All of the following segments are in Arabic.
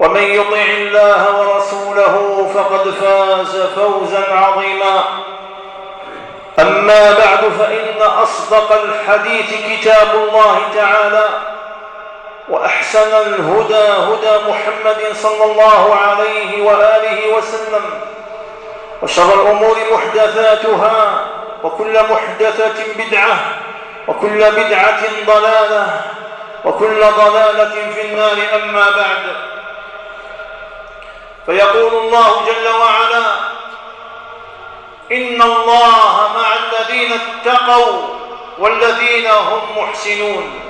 ومن يطع الله ورسوله فقد فاز فوزا عظيما. أما بعد فإن أصدق الحديث كتاب الله تعالى وأحسن الهدى هدى محمد صلى الله عليه وآله وسلم وشر الأمور محدثاتها وكل محدثة بدعة وكل بدعة ضلالة وكل ضلالة في النار. أما بعد فيقول الله جل وعلا إن الله مع الذين اتقوا والذين هم محسنون.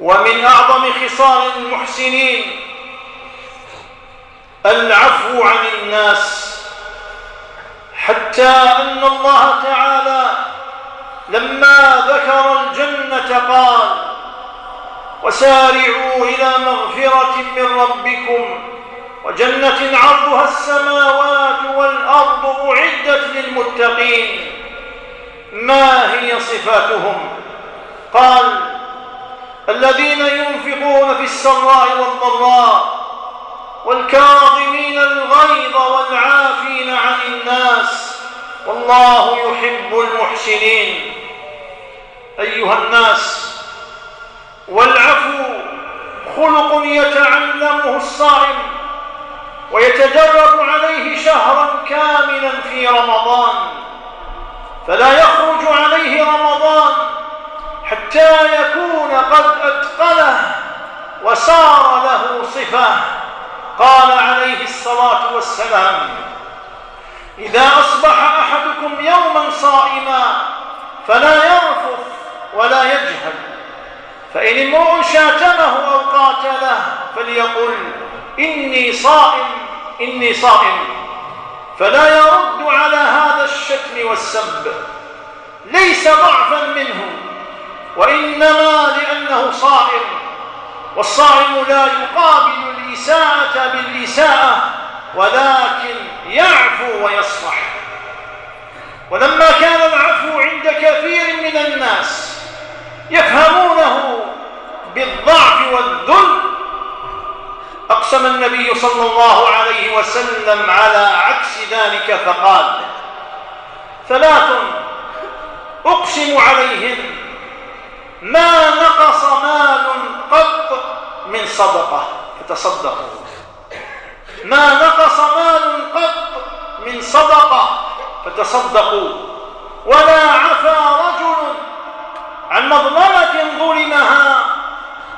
ومن أعظم خصال المحسنين العفو عن الناس حتى أن الله تعالى لما ذكر الجنة قال وسارعوا إلى مغفرة من ربكم وجنة عرضها السماوات والأرض أعدت للمتقين. ما هي صفاتهم؟ قال الذين ينفقون في السراء والضراء والكاظمين الغيظ والعافين عن الناس والله يحب المحسنين. أيها الناس والعفو خلق يتعلمه الصائم. ويتدرب عليه شهرا كاملا في رمضان فلا يخرج عليه رمضان حتى يكون قد أتقنه وصار له صفة. قال عليه الصلاة والسلام إذا أصبح أحدكم يوما صائما فلا يرفض ولا يجهل فإن امرؤ شاتمه أو قاتله فليقل إني صائم إني صائم. فلا يرد على هذا الشتم والسب. ليس ضعفا منه وإنما لأنه صائم. والصائم لا يقابل الإساءة بالإساءة ولكن يعفو ويصفح ولما كان العفو عند كثير من الناس يفهمونه بالضعف والذل أقسم النبي صلى الله عليه وسلم على عكس ذلك فقال ثلاث أقسم عليهم ما نقص مال قط من صدقة. فتصدقوا ما نقص مال قط من صدقة. فتصدقوا. ولا عفى رجل عن مظلمة ظلمها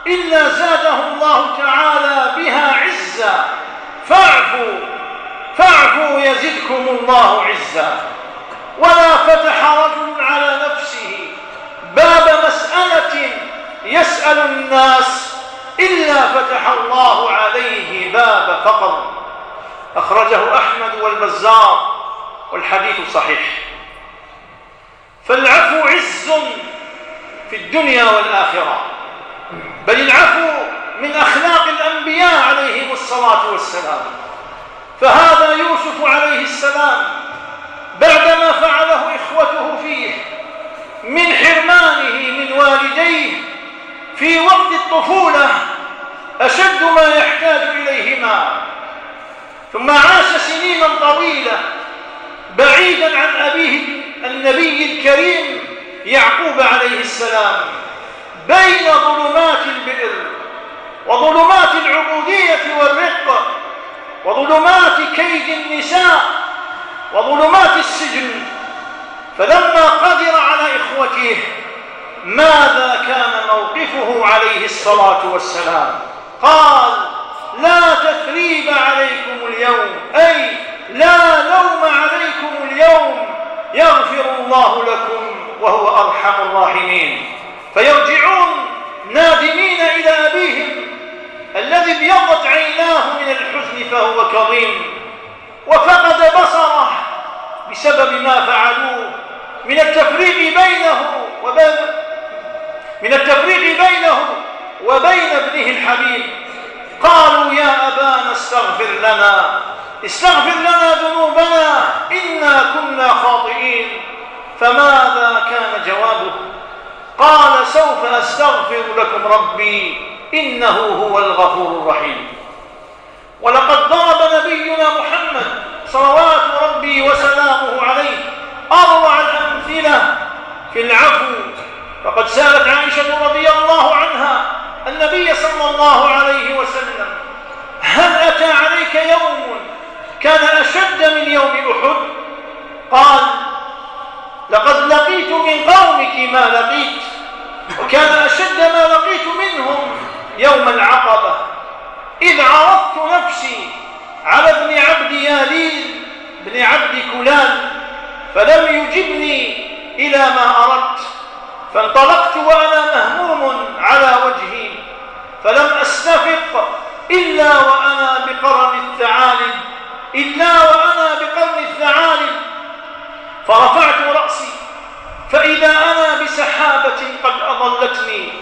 إلا زاده الله تعالى بها عزا. فاعفوا فاعفوا يزدكم الله عزا. ولا فتح رجل على نفسه باب مسألة يسأل الناس إلا فتح الله عليه باب فقر. أخرجه أحمد والبزار والحديث صحيح. فالعفو عز في الدنيا والآخرة. بل العفو من أخلاق الأنبياء عليهم الصلاة والسلام. فهذا يوسف عليه السلام بعدما فعله إخوته فيه من حرمانه من والديه في وقت الطفولة أشد ما يحتاج إليهما. ثم عاش سنينا طويلة بعيدا عن أبيه النبي الكريم يعقوب عليه السلام. ظلمات البئر وظلمات العبودية والرق وظلمات كيد النساء وظلمات السجن. فلما قدر على إخوته ماذا كان موقفه عليه الصلاة والسلام؟ قال لا تثريب عليكم اليوم أي لا لوم عليكم اليوم يغفر الله لكم وهو أرحم الراحمين. فيرجعون نادمين إلى أبيهم الذي ابيضت عيناه من الحزن فهو كظيم وفقد بصره بسبب ما فعلوه. من التفريق بينه وبين من التفريق بينه وبين ابنه الحبيب. قالوا يا أبانا استغفر لنا استغفر لنا ذنوبنا إنا كنا خاطئين فماذا كان جوابه؟ قال سوف أستغفر لكم ربي إنه هو الغفور الرحيم. ولقد ضرب نبينا محمد صلوات ربي وسلامه عليه أروع الأمثلة. في العفو فقد سألت عائشة رضي الله عنها النبي صلى الله عليه وسلم هل أتى عليك يوم كان أشد من يوم أحد؟ قال لقد لقيت من قومك ما لقيت. وكان أشد ما لقيت منهم يوم العقبة. إذ عرضت نفسي على ابن عبد ياليل بن عبد كلان فلم يجبني إلى ما أردت. فانطلقت وأنا مهموم على وجهي فلم أستفق إلا وأنا بقرن الثعالب إلا وأنا بقرن الثعالب. فرفعت رأسي فإذا أنا بسحابة قد أضلتني.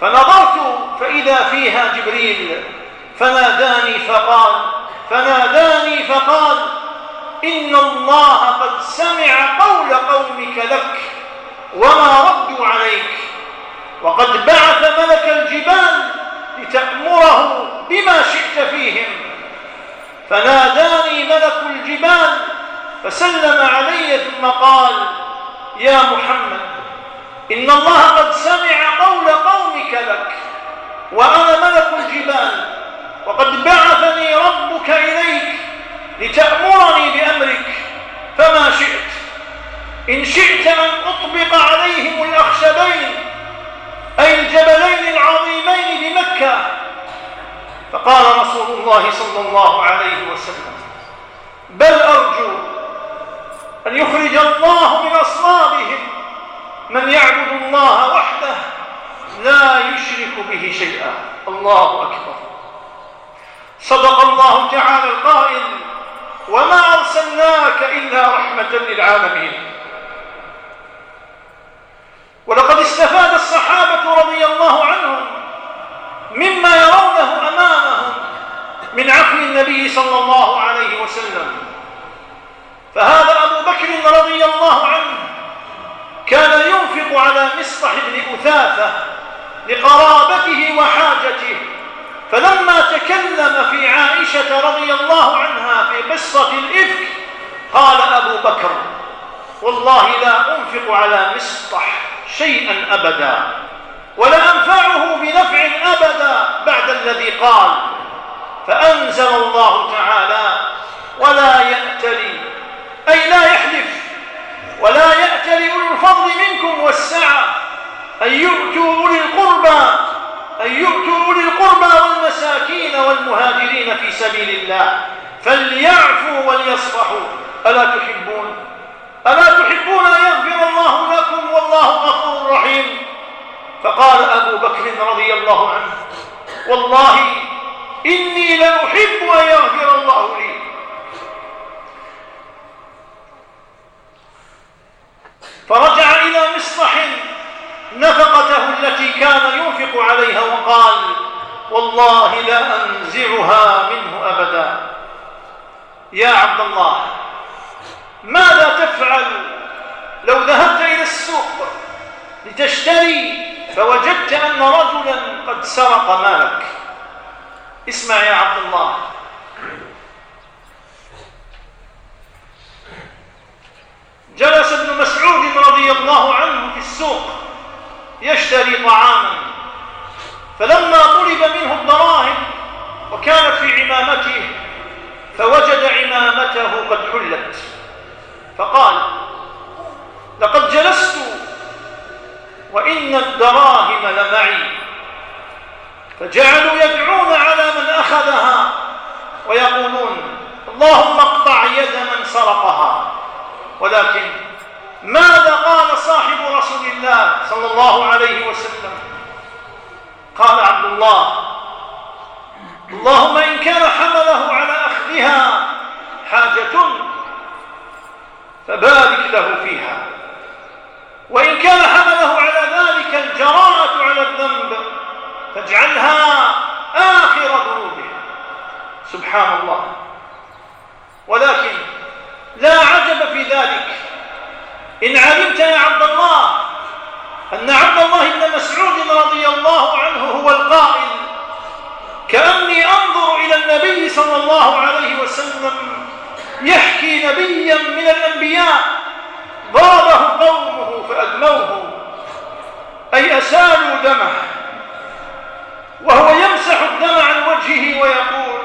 فنظرت فإذا فيها جبريل فناداني فقال فناداني فقال إن الله قد سمع قول قومك لك وما ردوا عليك. وقد بعث ملك الجبال لتأمره بما شئت فيهم. فناداني ملك الجبال فسلم علي ثم قال يا محمد إن الله قد سمع قول قومك لك وأنا ملك الجبال وقد بعثني ربك إليك لتأمرني بأمرك فما شئت. إن شئت أن أطبق عليهم الأخشبين أي الجبلين العظيمين بمكة. فقال رسول الله صلى الله عليه وسلم بل أرجو أن يخرج الله من أصلابهم. من يعبد الله وحده لا يشرك به شيئا. الله أكبر. صدق الله تعالى القائل وما أرسلناك إلا رحمة للعالمين. ولقد استفاد الصحابة رضي الله عنهم مما يرونه أمامهم من عفو النبي صلى الله عليه وسلم. فهذا بكر رضي الله عنه كان ينفق على مصطح بن أثاثة لقرابته وحاجته فلما تكلم في عائشة رضي الله عنها في قصة الإفك قال أبو بكر والله لا أنفق على مصطح شيئا أبدا ولا أنفعه بنفع أبدا بعد الذي قال فأنزل الله تعالى ولا يأتلي أي لا يحلف ولا يأتلي أولي الفضل منكم والسعة. أن يؤتوا أولي القربى أن يؤتوا أولي القربى والمساكين والمهاجرين في سبيل الله. فليعفوا وليصفحوا. ألا تحبون؟ ألا تحبون أن يغفر الله لكم؟ والله غفور رحيم. فقال أبو بكر رضي الله عنه والله إني لأحب أن يغفر الله لي. فرجع إلى مصطح نفقته التي كان ينفق عليها وقال والله لا أنزعها منه أبدا. يا عبد الله ماذا تفعل؟ لو ذهبت إلى السوق لتشتري فوجدت أن رجلا قد سرق مالك. اسمع يا عبد الله. جلس ابن مسعود رضي الله عنه في السوق يشتري طعاما. فلما طلب منه الدراهم وكانت في عمامته فوجد عمامته قد حلت. فقال لقد جلست وإن الدراهم لمعي. فجعلوا يدعون على من أخذها ويقولون اللهم اقطع يد من سرقها ولكن ماذا قال صاحب رسول الله صلى الله عليه وسلم؟ قال عبد الله اللهم إن كان حمله على أخذها حاجة فبارك له فيها وإن كان حمله على ذلك الجراءة على الذنب فاجعلها آخر ذنوبه. سبحان الله. ولكن لا عجب في ذلك إن علمت يا عبد الله أن عبد الله بن مسعود رضي الله عنه هو القائل كأني أنظر إلى النبي صلى الله عليه وسلم يحكي نبيا من الأنبياء ضربه قومه فأدموه أي أسالوا دمه وهو يمسح الدم عن وجهه ويقول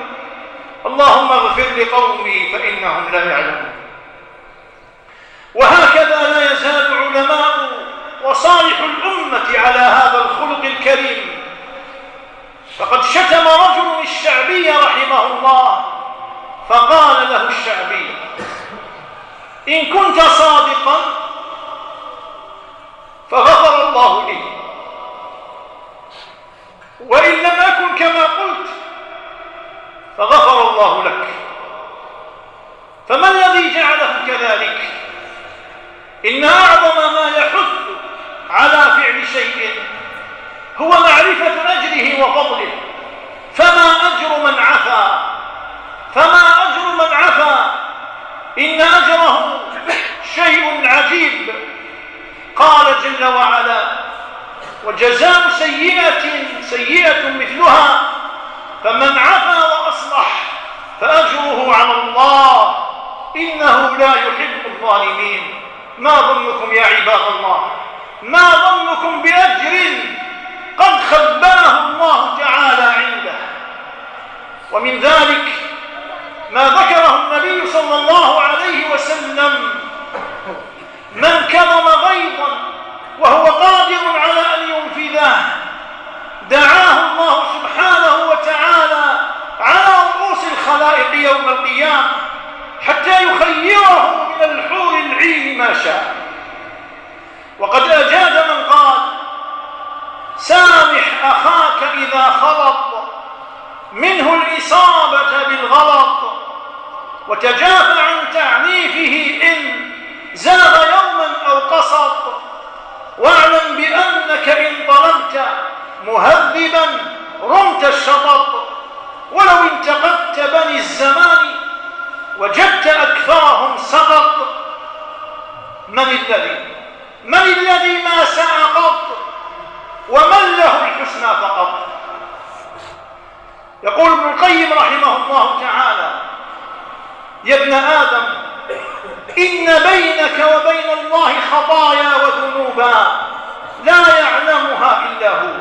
اللهم اغفر لقومي فإنهم لا يعلمون. وهكذا لا يزال علماء وصالح الأمة على هذا الخلق الكريم. فقد شتم رجل الشعبي رحمه الله فقال له الشعبي إن كنت صادقا فغفر الله لي. وإن لم أكن كما قلت فغفر الله لك. فما الذي جعله كذلك؟ إن أعظم ما يحث على فعل شيء هو معرفة أجره وفضله. فما أجر من عفا فما أجر من عفا. إن أجره شيء عجيب. قال جل وعلا وجزاء سيئة سيئة مثلها فمن عفا وأصلح فأجره على الله. إنه لا يحب الظالمين. ما ظنكم يا عباد الله؟ ما ظنكم بأجر قد خباه الله تعالى عنده. ومن ذلك ما ذكره النبي صلى الله عليه وسلم من كظم غيظا وهو قادر على أن ينفذه دعاه الله سبحانه وتعالى على رؤوس الخلائق يوم القيامة. حتى يخيره من الحور العين ما شاء. وقد أجاد من قال سامح أخاك إذا خلط منه الإصابة بالغلط وتجافى عن تعنيفه إن زاغ يوما أو قصد واعلم بأنك إن طلبت مهذبا رمت الشطط. ولو انتقدت بني الزمان وجدت أكثرهم سقط من الذي؟ من الذي ما سعى قط؟ ومن له الحسنى فقط؟ يقول ابن القيم رحمه الله تعالى يا ابن آدم إن بينك وبين الله خطايا وذنوبا لا يعلمها إلا هو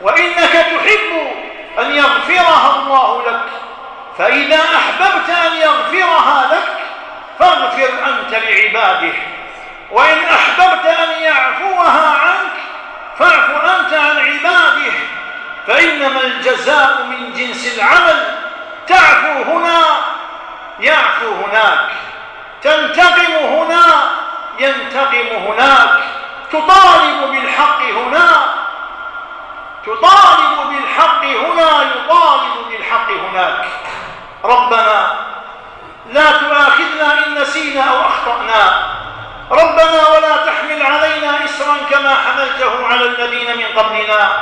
وإنك تحب أن يغفرها الله لك. فإذا أحببت أن يغفرها لك فاغفر أنت لعباده. وإن أحببت أن يعفوها عنك فاعف أنت عن عباده. فإنما الجزاء من جنس العمل تعفو هنا يعفو هناك. تنتقم هنا ينتقم هناك. تطالب بالحق هنا تطالب بالحق هنا يطالب بالحق هناك ربنا لا تؤاخذنا إن نسينا أو أخطأنا ربنا ولا تحمل علينا إسرا كما حملته على الذين من قبلنا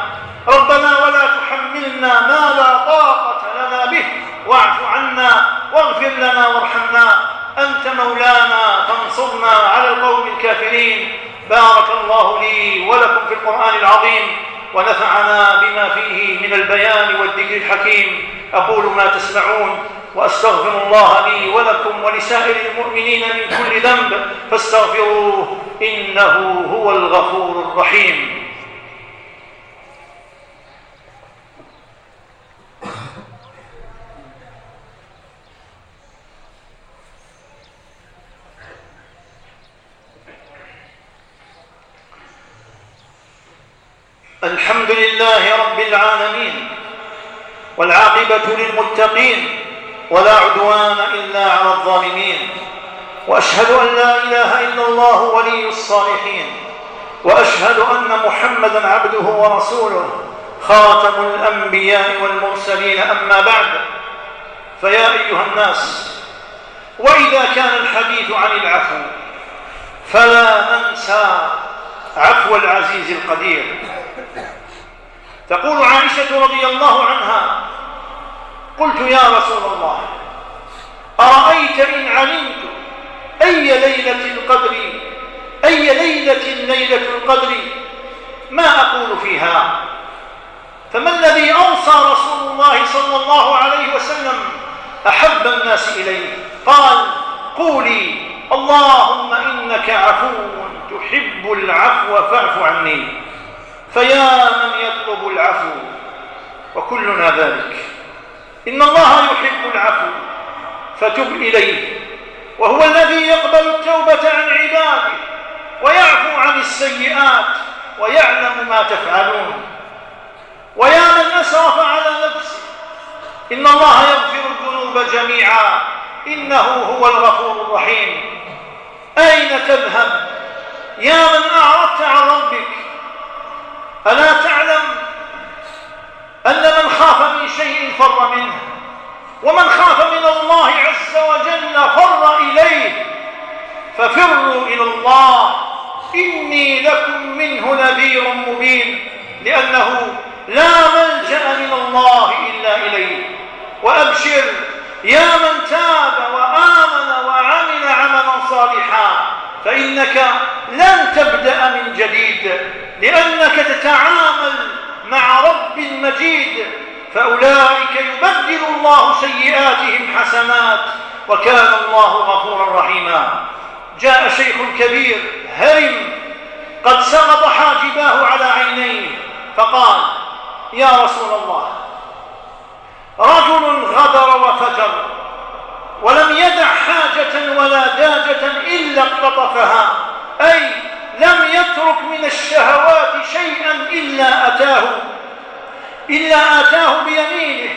ربنا ولا تحملنا ما لا طاقة لنا به واعف عنا واغفر لنا وارحمنا أنت مولانا فانصرنا على القوم الكافرين. بارك الله لي ولكم في القرآن العظيم ونفعنا بما فيه من البيان والذكر الحكيم. أقول ما تسمعون وأستغفر الله لي ولكم ولسائر المؤمنين من كل ذنب فاستغفروه إنه هو الغفور الرحيم الحمد لله رب العالمين والعاقبة للمتقين ولا عدوان إلا على الظالمين. وأشهد أن لا إله إلا الله ولي الصالحين. وأشهد أن محمدا عبده ورسوله خاتم الأنبياء والمرسلين. أما بعد فيا أيها الناس وإذا كان الحديث عن العفو فلا ننسى عفو العزيز القدير. تقول عائشة رضي الله عنها قلت يا رسول الله أرأيت إن علمت أي ليلة القدر أي ليلة ليلة القدر؟ ما أقول فيها؟ فما الذي أوصى رسول الله صلى الله عليه وسلم أحب الناس إليه؟ قال قولي اللهم إنك عفو تحب العفو فاعف عني. فيا من يطلب العفو وكلنا ذلك. إن الله يحب العفو فتب إليه وهو الذي يقبل التوبة عن عباده ويعفو عن السيئات ويعلم ما تفعلون. ويا من أسرف على نفسه إن الله يغفر الذنوب جميعا إنه هو الغفور الرحيم. أين تذهب؟ يا من أعرضت عن ربك ألا تعلم أن من خاف من شيء فر منه ومن خاف من الله عز وجل فر إليه. ففروا إلى الله إني لكم منه نذير مبين لأنه لا ملجأ من الله إلا إليه. وأبشر يا من تاب وآمن وعمل عملا صالحا. فإنك لن تبدأ من جديد لأنك تتعامل مع رب مجيد فأولئك يبدل الله سيئاتهم حسنات وكان الله غفورا رحيما. جاء شيخ كبير هرم قد سقط حاجباه على عينيه فقال يا رسول الله رجل غدر وفجر ولم يدع ولا داجة إلا اقتطفها أي لم يترك من الشهوات شيئا إلا أتاه إلا آتاه بيمينه.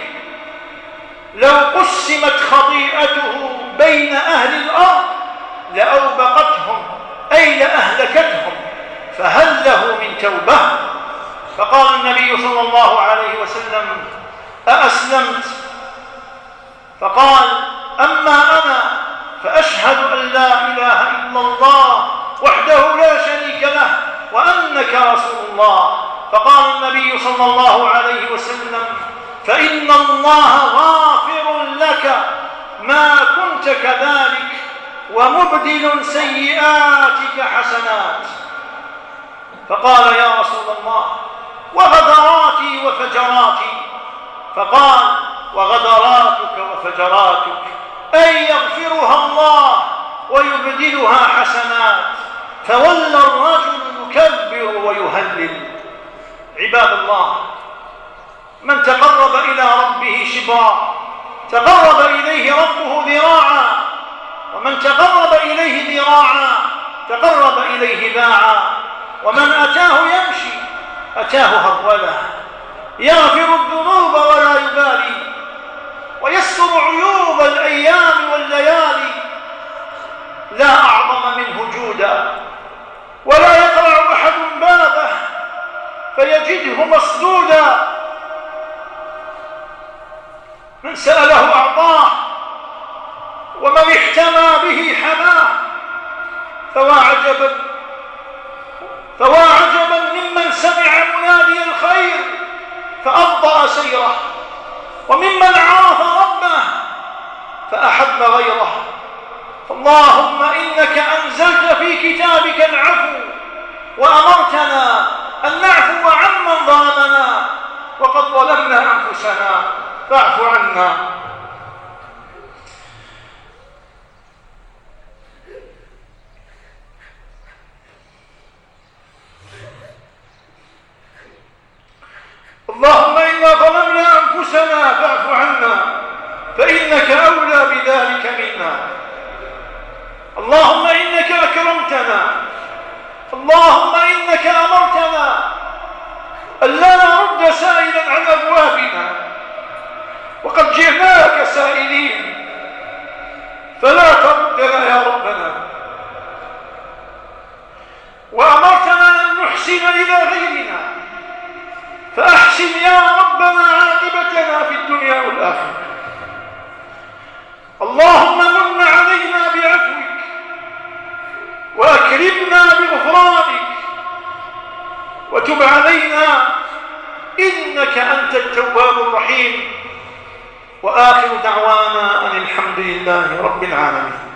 لو قسمت خطيئته بين أهل الأرض لأوبقتهم أي لأهلكتهم فهل له من توبة؟ فقال النبي صلى الله عليه وسلم أأسلمت؟ فقال أما أنا فأشهد أن لا إله إلا الله وحده لا شريك له وأنك رسول الله. فقال النبي صلى الله عليه وسلم فإن الله غافر لك ما كنت كذلك ومبدل سيئاتك حسنات. فقال يا رسول الله وغدراتي وفجراتي؟ فقال وغدراتك وفجراتك. أي يغفرها الله ويبدلها حسنات. فولى الرجل يكبر ويهلل. عباد الله من تقرب إلى ربه شبرا تقرب إليه ربه ذراعا. ومن تقرب إليه ذراعا تقرب إليه باعا. ومن أتاه يمشي أتاه هرولا يغفر الذنوب ولا يبالي. ويستر عيوب الأيام والليالي. لا أعظم منه جودا ولا يقرع أحد بابه فيجده مسدودا. من سأله أعطاه ومن احتمى به حماه. فوا عجبا فوا عجبا ممن سمع منادي الخير فأبطأ سيره. وممن عرف ربه فأحب غيره. اللهم إنك أنزلت في كتابك العفو وأمرتنا أن نعفو عمن ظلمنا وقد ظلمنا أنفسنا. فاعف عنا. اللهم إنا ظلمنا أنفسنا فاعف عنا فإنك أولى بذلك منا. اللهم إنك أكرمتنا اللهم إنك أمرتنا ألا نرد سائلا عن أبوابنا. وقد جئناك سائلين فلا تردنا يا ربنا. وأمرتنا أن نحسن إلى غيرنا فأحسن يا ربنا عاقبتنا في الدنيا والآخرة. اللهم من علينا بعفوك وأكرمنا بغفرانك وتب علينا إنك أنت التواب الرحيم. وآخر دعوانا أن الحمد لله رب العالمين.